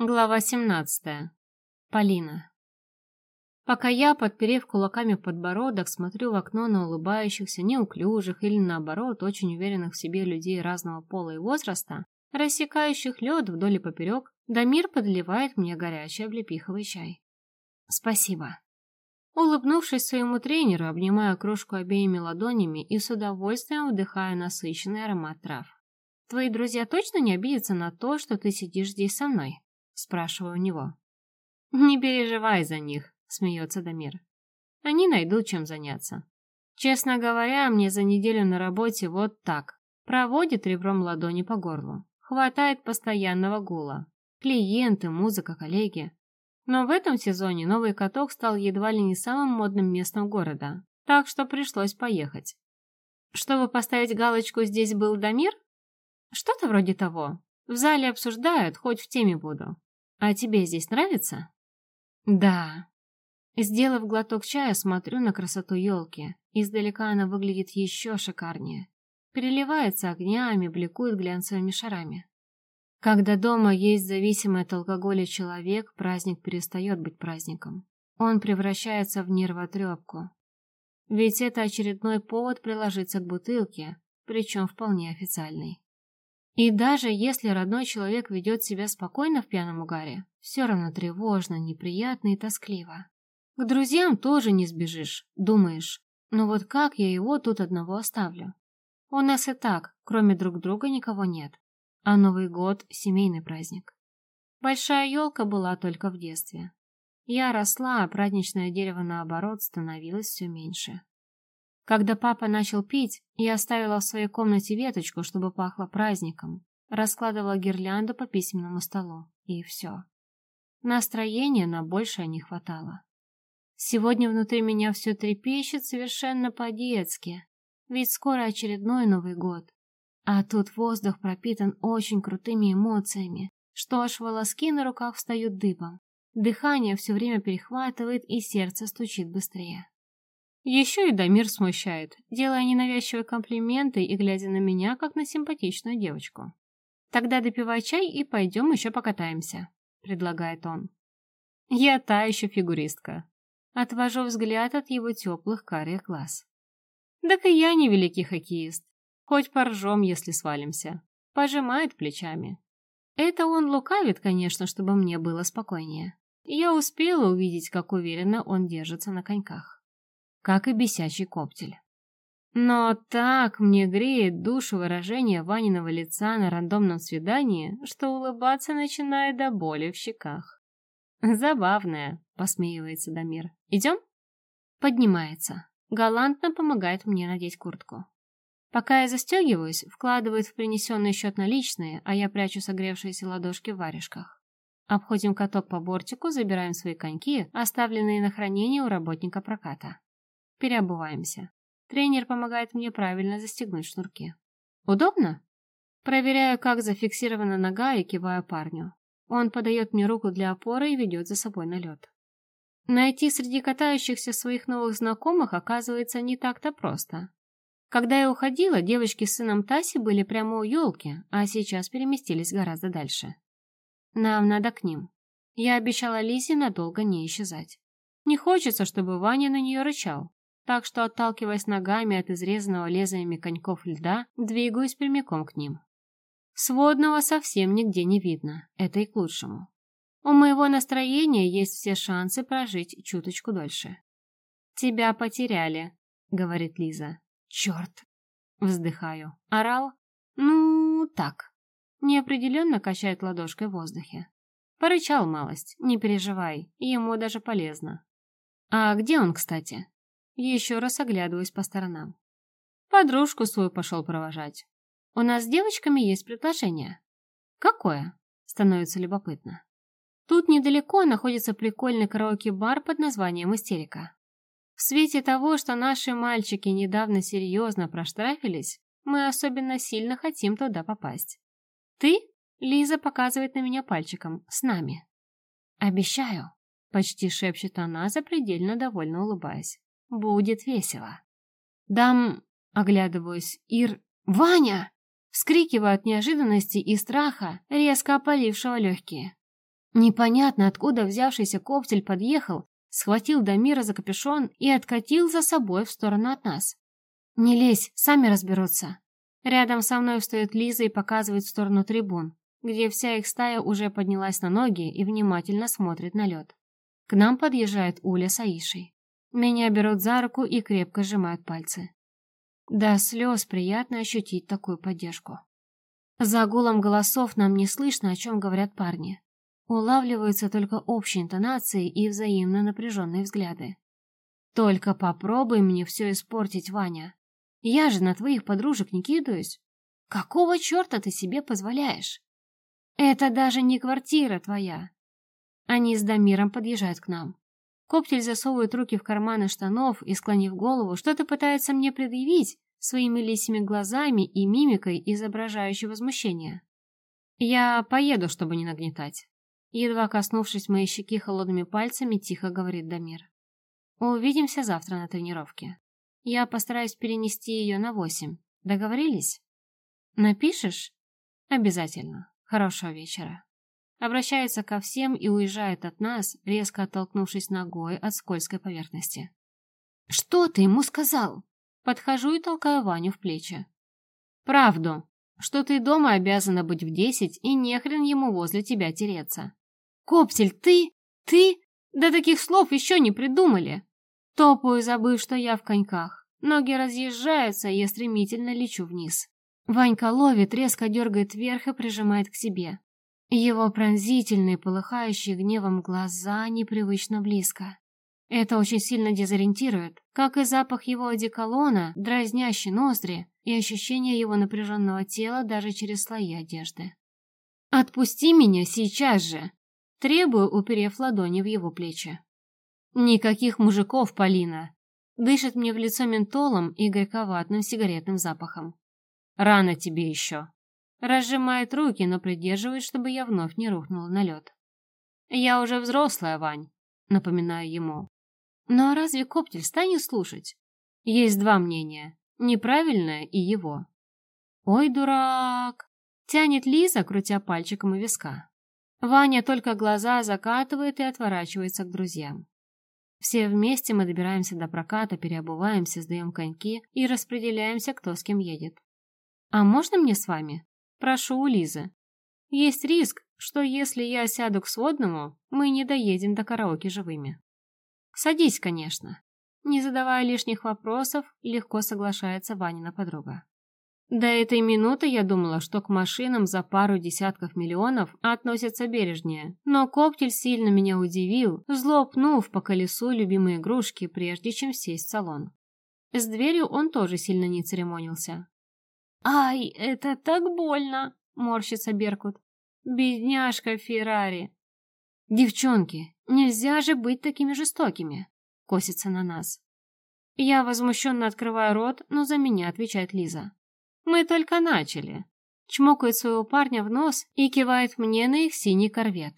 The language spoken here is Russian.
Глава 17. Полина. Пока я, подперев кулаками подбородок, смотрю в окно на улыбающихся, неуклюжих или, наоборот, очень уверенных в себе людей разного пола и возраста, рассекающих лед вдоль и поперек, Дамир подливает мне горячий облепиховый чай. Спасибо. Улыбнувшись своему тренеру, обнимаю кружку обеими ладонями и с удовольствием вдыхаю насыщенный аромат трав. Твои друзья точно не обидятся на то, что ты сидишь здесь со мной? Спрашиваю у него. «Не переживай за них», — смеется Дамир. «Они найдут чем заняться. Честно говоря, мне за неделю на работе вот так. Проводит ребром ладони по горлу. Хватает постоянного гула. Клиенты, музыка, коллеги. Но в этом сезоне новый каток стал едва ли не самым модным местом города, так что пришлось поехать. Чтобы поставить галочку «Здесь был Дамир»? Что-то вроде того. В зале обсуждают, хоть в теме буду. А тебе здесь нравится? Да. Сделав глоток чая, смотрю на красоту елки. Издалека она выглядит еще шикарнее. Переливается огнями, бликует глянцевыми шарами. Когда дома есть зависимый от алкоголя человек, праздник перестает быть праздником. Он превращается в нервотрепку. Ведь это очередной повод приложиться к бутылке, причем вполне официальный. И даже если родной человек ведет себя спокойно в пьяном угаре, все равно тревожно, неприятно и тоскливо. К друзьям тоже не сбежишь, думаешь, но вот как я его тут одного оставлю? У нас и так, кроме друг друга, никого нет. А Новый год — семейный праздник. Большая елка была только в детстве. Я росла, а праздничное дерево, наоборот, становилось все меньше. Когда папа начал пить, я оставила в своей комнате веточку, чтобы пахло праздником, раскладывала гирлянду по письменному столу, и все. Настроения на большее не хватало. Сегодня внутри меня все трепещет совершенно по-детски, ведь скоро очередной Новый год. А тут воздух пропитан очень крутыми эмоциями, что аж волоски на руках встают дыбом. Дыхание все время перехватывает и сердце стучит быстрее. Еще и Дамир смущает, делая ненавязчивые комплименты и глядя на меня, как на симпатичную девочку. «Тогда допивай чай и пойдем еще покатаемся», — предлагает он. «Я та еще фигуристка». Отвожу взгляд от его теплых карих глаз. «Так и я не великий хоккеист. Хоть поржем, если свалимся». Пожимает плечами. Это он лукавит, конечно, чтобы мне было спокойнее. Я успела увидеть, как уверенно он держится на коньках как и бесячий коптель. Но так мне греет душу выражение Ваниного лица на рандомном свидании, что улыбаться начинает до боли в щеках. «Забавная», — посмеивается Дамир. «Идем?» Поднимается. Галантно помогает мне надеть куртку. Пока я застегиваюсь, вкладывает в принесенный счет наличные, а я прячу согревшиеся ладошки в варежках. Обходим каток по бортику, забираем свои коньки, оставленные на хранение у работника проката. Переобуваемся. Тренер помогает мне правильно застегнуть шнурки. Удобно? Проверяю, как зафиксирована нога и киваю парню. Он подает мне руку для опоры и ведет за собой на лед. Найти среди катающихся своих новых знакомых оказывается не так-то просто. Когда я уходила, девочки с сыном Таси были прямо у елки, а сейчас переместились гораздо дальше. Нам надо к ним. Я обещала Лизе надолго не исчезать. Не хочется, чтобы Ваня на нее рычал так что, отталкиваясь ногами от изрезанного лезвиями коньков льда, двигаюсь прямиком к ним. Сводного совсем нигде не видно, это и к лучшему. У моего настроения есть все шансы прожить чуточку дольше. «Тебя потеряли», — говорит Лиза. «Черт!» — вздыхаю. «Орал?» «Ну, так». Неопределенно качает ладошкой в воздухе. Порычал малость, не переживай, ему даже полезно. «А где он, кстати?» Еще раз оглядываюсь по сторонам. Подружку свою пошел провожать. У нас с девочками есть предложение. Какое? Становится любопытно. Тут недалеко находится прикольный караоке-бар под названием «Истерика». В свете того, что наши мальчики недавно серьезно проштрафились, мы особенно сильно хотим туда попасть. Ты, Лиза показывает на меня пальчиком, с нами. Обещаю, почти шепчет она, запредельно довольно улыбаясь. Будет весело. Дам, оглядываюсь, Ир... Ваня! Вскрикиваю от неожиданности и страха, резко опалившего легкие. Непонятно, откуда взявшийся коптель подъехал, схватил Дамира за капюшон и откатил за собой в сторону от нас. «Не лезь, сами разберутся». Рядом со мной встает Лиза и показывает в сторону трибун, где вся их стая уже поднялась на ноги и внимательно смотрит на лед. К нам подъезжает Уля с Аишей. Меня берут за руку и крепко сжимают пальцы. До слез приятно ощутить такую поддержку. За гулом голосов нам не слышно, о чем говорят парни. Улавливаются только общие интонации и взаимно напряженные взгляды. Только попробуй мне все испортить, Ваня. Я же на твоих подружек не кидаюсь. Какого черта ты себе позволяешь? Это даже не квартира твоя. Они с Дамиром подъезжают к нам. Коптель засовывает руки в карманы штанов и, склонив голову, что-то пытается мне предъявить своими лисими глазами и мимикой, изображающей возмущение. Я поеду, чтобы не нагнетать. Едва коснувшись моей щеки холодными пальцами, тихо говорит Дамир. Увидимся завтра на тренировке. Я постараюсь перенести ее на восемь. Договорились? Напишешь? Обязательно. Хорошего вечера. Обращается ко всем и уезжает от нас, резко оттолкнувшись ногой от скользкой поверхности. «Что ты ему сказал?» Подхожу и толкаю Ваню в плечи. «Правду, что ты дома обязана быть в десять и нехрен ему возле тебя тереться». «Коптель, ты? Ты? Да таких слов еще не придумали!» Топаю, забыв, что я в коньках. Ноги разъезжаются, и я стремительно лечу вниз. Ванька ловит, резко дергает вверх и прижимает к себе. Его пронзительные, полыхающие гневом глаза непривычно близко. Это очень сильно дезориентирует, как и запах его одеколона, дразнящий ноздри, и ощущение его напряженного тела даже через слои одежды. «Отпусти меня сейчас же!» Требую, уперев ладони в его плечи. Никаких мужиков, Полина. Дышит мне в лицо ментолом и горьковатным сигаретным запахом. Рано тебе еще. Разжимает руки, но придерживает, чтобы я вновь не рухнула на лед. Я уже взрослая, Вань, напоминаю ему. Но разве Коптель станет слушать? Есть два мнения. Неправильное и его. Ой, дурак! Тянет Лиза, крутя пальчиком у виска. Ваня только глаза закатывает и отворачивается к друзьям. Все вместе мы добираемся до проката, переобуваемся, сдаем коньки и распределяемся, кто с кем едет. «А можно мне с вами?» «Прошу у Лизы. Есть риск, что если я сяду к сводному, мы не доедем до караоке живыми». «Садись, конечно». Не задавая лишних вопросов, легко соглашается Ванина подруга. До этой минуты я думала, что к машинам за пару десятков миллионов относятся бережнее, но Коптель сильно меня удивил, злопнув по колесу любимой игрушки, прежде чем сесть в салон. С дверью он тоже сильно не церемонился. «Ай, это так больно!» — морщится Беркут. «Бедняжка Феррари!» «Девчонки, нельзя же быть такими жестокими!» — косится на нас. Я возмущенно открываю рот, но за меня отвечает Лиза. Мы только начали. Чмокает своего парня в нос и кивает мне на их синий корвет.